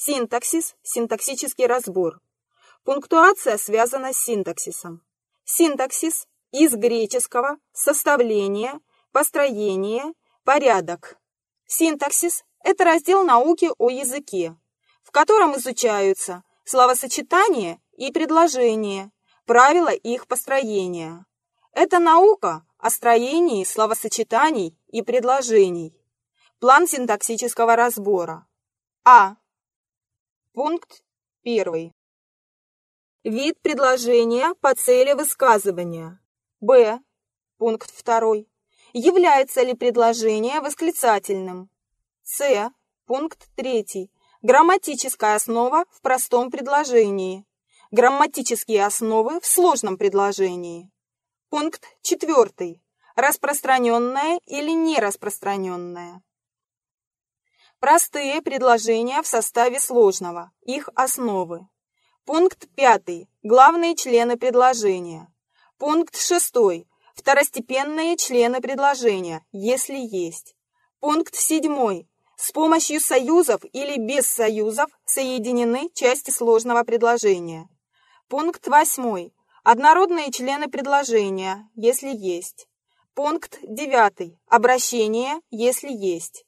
Синтаксис – синтаксический разбор. Пунктуация связана с синтаксисом. Синтаксис из греческого составление, построение, порядок. Синтаксис – это раздел науки о языке, в котором изучаются словосочетания и предложения, правила их построения. Это наука о строении словосочетаний и предложений. План синтаксического разбора. А. Пункт 1. Вид предложения по цели высказывания. Б. Пункт 2. Является ли предложение восклицательным? С. Пункт 3. Грамматическая основа в простом предложении. Грамматические основы в сложном предложении. Пункт 4. Распространенное или нераспространенное. Простые предложения в составе сложного, их основы. Пункт 5. Главные члены предложения. Пункт 6. Второстепенные члены предложения, если есть. Пункт 7. С помощью союзов или без союзов соединены части сложного предложения. Пункт 8. Однородные члены предложения, если есть. Пункт 9. Обращение, если есть.